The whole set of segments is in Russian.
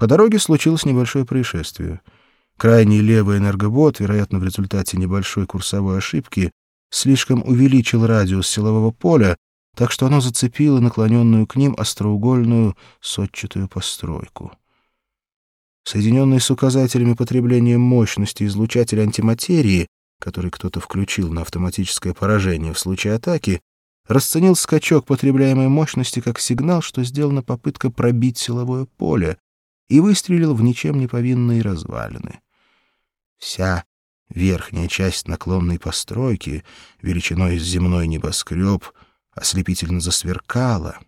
По дороге случилось небольшое происшествие. Крайний левый энергобот, вероятно, в результате небольшой курсовой ошибки, слишком увеличил радиус силового поля, так что оно зацепило наклоненную к ним остроугольную сотчатую постройку. Соединенный с указателями потребления мощности излучатель антиматерии, который кто-то включил на автоматическое поражение в случае атаки, расценил скачок потребляемой мощности как сигнал, что сделана попытка пробить силовое поле, и выстрелил в ничем не повинные развалины. Вся верхняя часть наклонной постройки, величиной с земной небоскреб, ослепительно засверкала,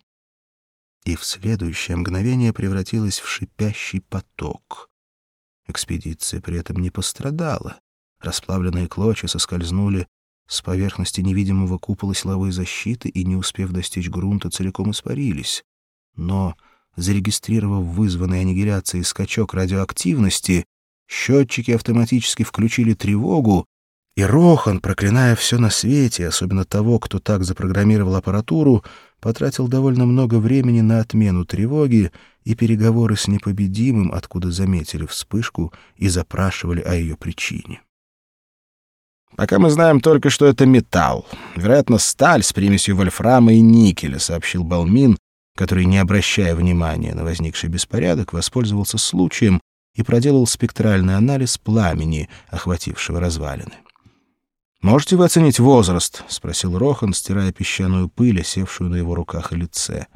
и в следующее мгновение превратилась в шипящий поток. Экспедиция при этом не пострадала. Расплавленные клочья соскользнули с поверхности невидимого купола силовой защиты и, не успев достичь грунта, целиком испарились. Но, зарегистрировав вызванный аннигиляцией скачок радиоактивности, счетчики автоматически включили тревогу, и Рохан, проклиная все на свете, особенно того, кто так запрограммировал аппаратуру, потратил довольно много времени на отмену тревоги и переговоры с непобедимым, откуда заметили вспышку и запрашивали о ее причине. «Пока мы знаем только, что это металл. Вероятно, сталь с примесью вольфрама и никеля», — сообщил Балмин, который, не обращая внимания на возникший беспорядок, воспользовался случаем и проделал спектральный анализ пламени, охватившего развалины. «Можете вы оценить возраст?» — спросил Рохан, стирая песчаную пыль, осевшую на его руках и лице.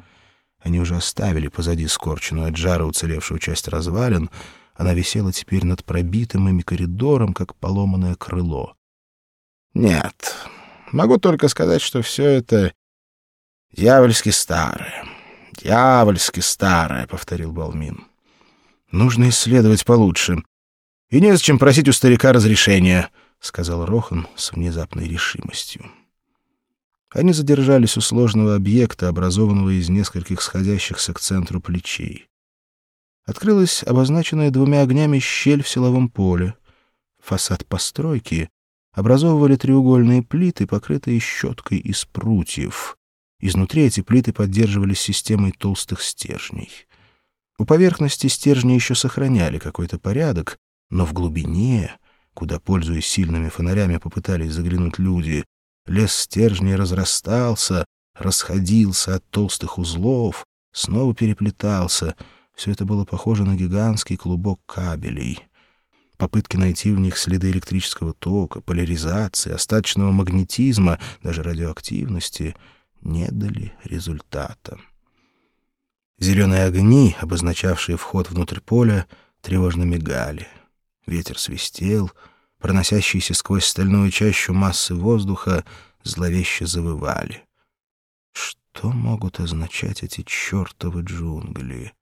Они уже оставили позади скорченную от жара уцелевшую часть развалин, она висела теперь над пробитым ими коридором, как поломанное крыло. Нет, могу только сказать, что все это дьявольски старое. Дьявольски старое, — повторил Балмин. Нужно исследовать получше. И незачем просить у старика разрешения, — сказал Рохан с внезапной решимостью. Они задержались у сложного объекта, образованного из нескольких сходящихся к центру плечей. Открылась обозначенная двумя огнями щель в силовом поле. Фасад постройки образовывали треугольные плиты, покрытые щеткой из прутьев. Изнутри эти плиты поддерживались системой толстых стержней. У поверхности стержни еще сохраняли какой-то порядок, но в глубине, куда, пользуясь сильными фонарями, попытались заглянуть люди, лес стержней разрастался, расходился от толстых узлов, снова переплетался. Все это было похоже на гигантский клубок кабелей. Попытки найти в них следы электрического тока, поляризации, остаточного магнетизма, даже радиоактивности не дали результата. Зеленые огни, обозначавшие вход внутрь поля, тревожно мигали. Ветер свистел, проносящиеся сквозь стальную чащу массы воздуха зловеще завывали. Что могут означать эти чертовы джунгли?